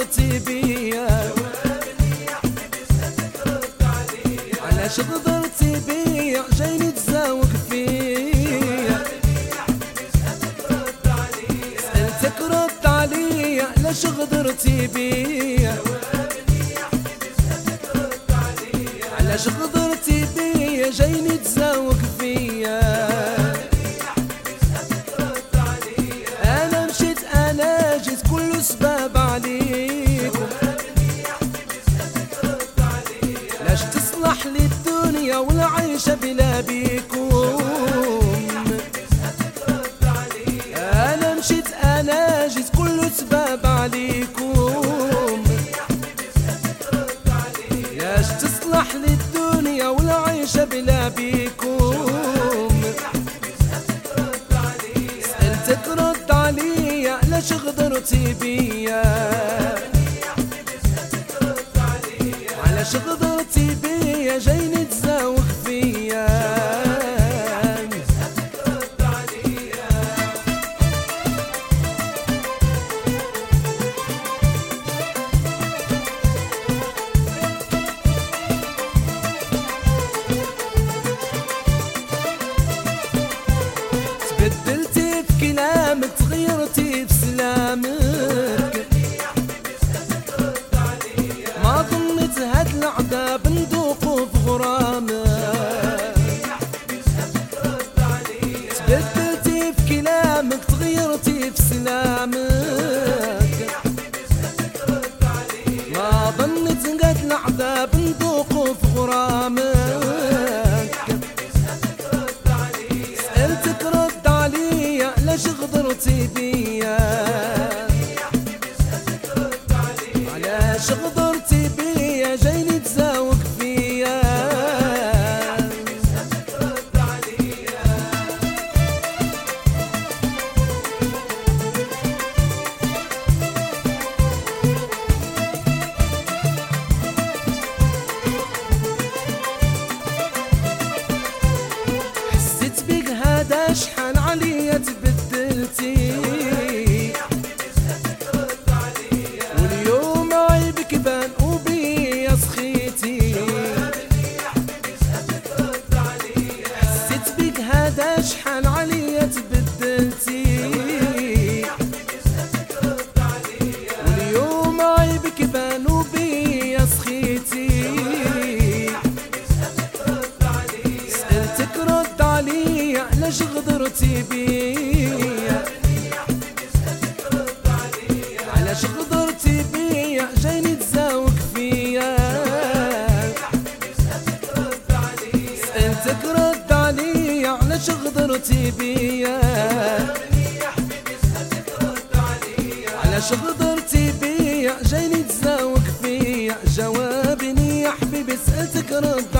بيا علاش غدرتي بيا جايني تزاوق رد عليا علاش غدرتي بيا علاش غدرتي بيا سألتك رد عليا علاش غدرتي بيا علاش غدرتي بيا جايني تزاوق تغيرتي غدرتي بيا علاش غدرتي بيا علاش غدرتي بيا جايني تزاوق فيا. سألتك رد عليا علاش غدرتي بيا علاش غدرتي بيا جايني تزاوق فيا. جوابني يا حبيبي سألتك رد عليا